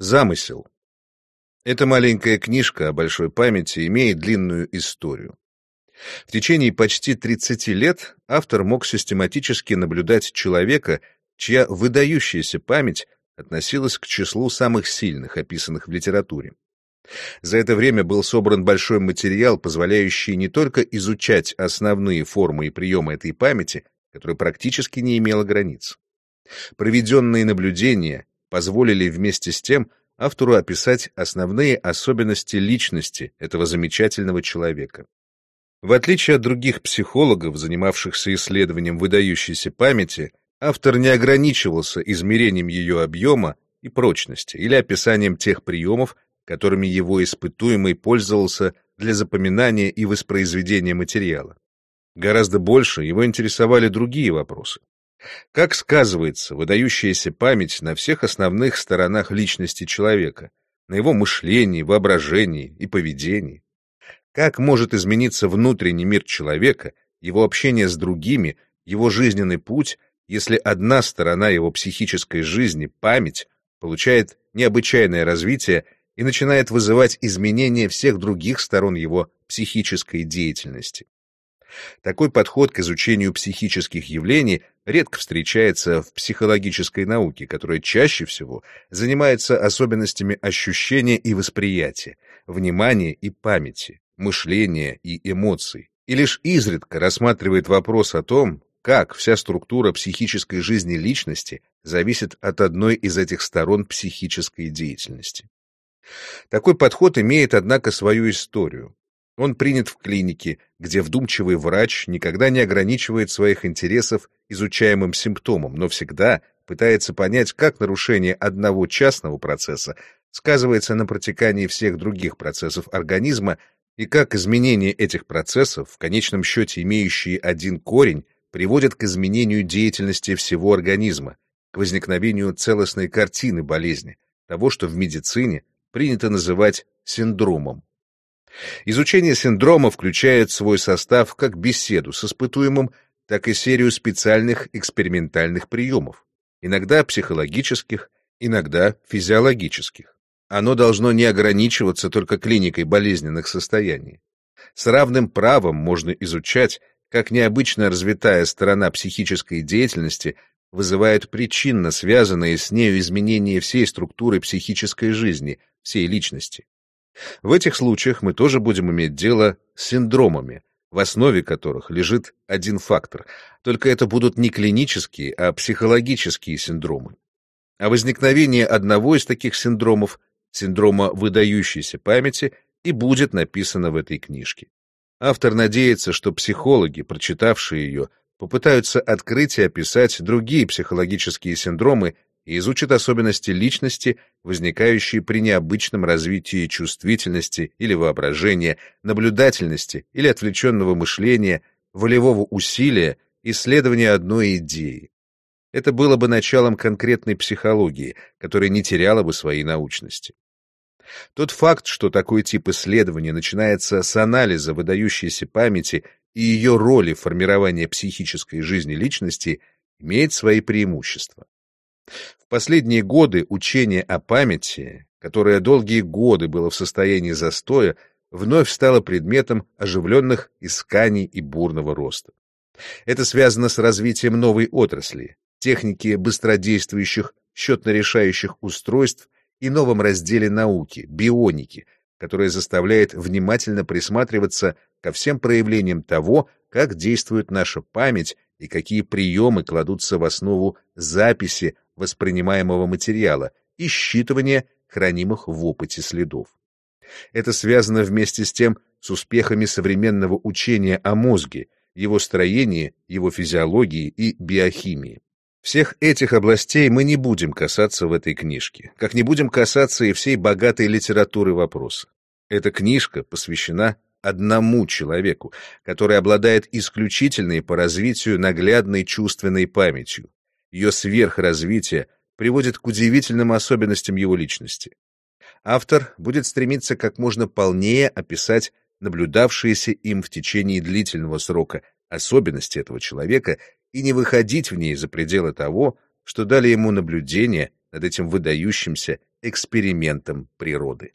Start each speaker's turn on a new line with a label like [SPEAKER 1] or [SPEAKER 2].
[SPEAKER 1] Замысел. Эта маленькая книжка о большой памяти имеет длинную историю. В течение почти 30 лет автор мог систематически наблюдать человека, чья выдающаяся память относилась к числу самых сильных, описанных в литературе. За это время был собран большой материал, позволяющий не только изучать основные формы и приемы этой памяти, которая практически не имела границ. Проведенные наблюдения позволили вместе с тем автору описать основные особенности личности этого замечательного человека. В отличие от других психологов, занимавшихся исследованием выдающейся памяти, автор не ограничивался измерением ее объема и прочности или описанием тех приемов, которыми его испытуемый пользовался для запоминания и воспроизведения материала. Гораздо больше его интересовали другие вопросы. Как сказывается выдающаяся память на всех основных сторонах личности человека, на его мышлении, воображении и поведении? Как может измениться внутренний мир человека, его общение с другими, его жизненный путь, если одна сторона его психической жизни, память, получает необычайное развитие и начинает вызывать изменения всех других сторон его психической деятельности? Такой подход к изучению психических явлений редко встречается в психологической науке, которая чаще всего занимается особенностями ощущения и восприятия, внимания и памяти, мышления и эмоций, и лишь изредка рассматривает вопрос о том, как вся структура психической жизни личности зависит от одной из этих сторон психической деятельности. Такой подход имеет, однако, свою историю. Он принят в клинике, где вдумчивый врач никогда не ограничивает своих интересов изучаемым симптомом, но всегда пытается понять, как нарушение одного частного процесса сказывается на протекании всех других процессов организма и как изменение этих процессов, в конечном счете имеющие один корень, приводят к изменению деятельности всего организма, к возникновению целостной картины болезни, того, что в медицине принято называть синдромом. Изучение синдрома включает в свой состав как беседу с испытуемым, так и серию специальных экспериментальных приемов, иногда психологических, иногда физиологических. Оно должно не ограничиваться только клиникой болезненных состояний. С равным правом можно изучать, как необычно развитая сторона психической деятельности вызывает причинно связанные с нею изменения всей структуры психической жизни, всей личности. В этих случаях мы тоже будем иметь дело с синдромами, в основе которых лежит один фактор, только это будут не клинические, а психологические синдромы. О возникновении одного из таких синдромов, синдрома выдающейся памяти, и будет написано в этой книжке. Автор надеется, что психологи, прочитавшие ее, попытаются открыть и описать другие психологические синдромы и изучит особенности личности, возникающие при необычном развитии чувствительности или воображения, наблюдательности или отвлеченного мышления, волевого усилия, исследования одной идеи. Это было бы началом конкретной психологии, которая не теряла бы своей научности. Тот факт, что такой тип исследования начинается с анализа выдающейся памяти и ее роли в формировании психической жизни личности, имеет свои преимущества. В последние годы учение о памяти, которое долгие годы было в состоянии застоя, вновь стало предметом оживленных исканий и бурного роста. Это связано с развитием новой отрасли, техники быстродействующих счетно-решающих устройств и новом разделе науки — бионики, которая заставляет внимательно присматриваться ко всем проявлениям того, как действует наша память и какие приемы кладутся в основу записи воспринимаемого материала и считывания хранимых в опыте следов. Это связано вместе с тем с успехами современного учения о мозге, его строении, его физиологии и биохимии. Всех этих областей мы не будем касаться в этой книжке, как не будем касаться и всей богатой литературы вопроса. Эта книжка посвящена одному человеку, который обладает исключительной по развитию наглядной чувственной памятью. Ее сверхразвитие приводит к удивительным особенностям его личности. Автор будет стремиться как можно полнее описать наблюдавшиеся им в течение длительного срока особенности этого человека и не выходить в ней за пределы того, что дали ему наблюдения над этим выдающимся экспериментом природы.